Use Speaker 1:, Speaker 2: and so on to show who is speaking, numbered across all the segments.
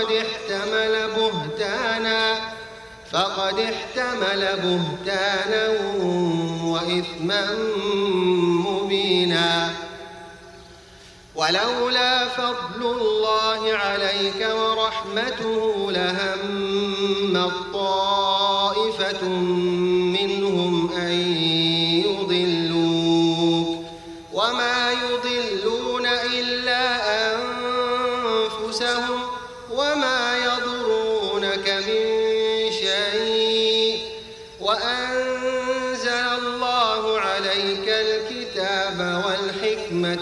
Speaker 1: فقد احتمل بهتانا فقد احتمل بهتانا وإثما مبينا. ولولا فضل الله عليك ورحمته لهم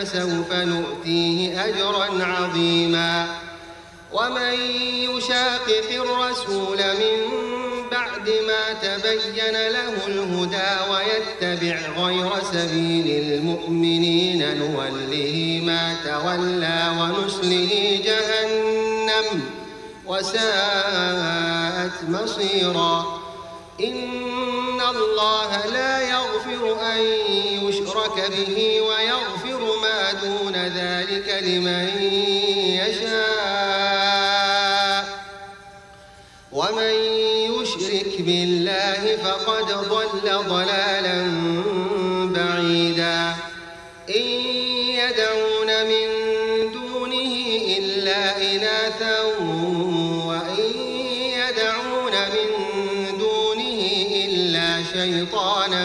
Speaker 1: فسوف نؤتيه أجرا عظيما. ومن يشاقق الرسول من بعد ما تبين له الهدى ويتبع غير سبيل المؤمنين نوله ما تولى ونسله جهنم وساءت مصيرا. إن الله لا يغفر أن يشرك به ويغفر دون ذلك لمن يشاء. ومن يشرك بالله فقد ضل ضلالا بعيدا. إن يدعون من دونه إلا إناثا وإن يدعون من دونه إلا شيطانا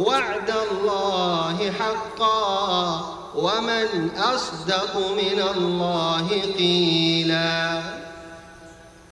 Speaker 1: وعد الله حقا ومن أصدق من الله قيلاً.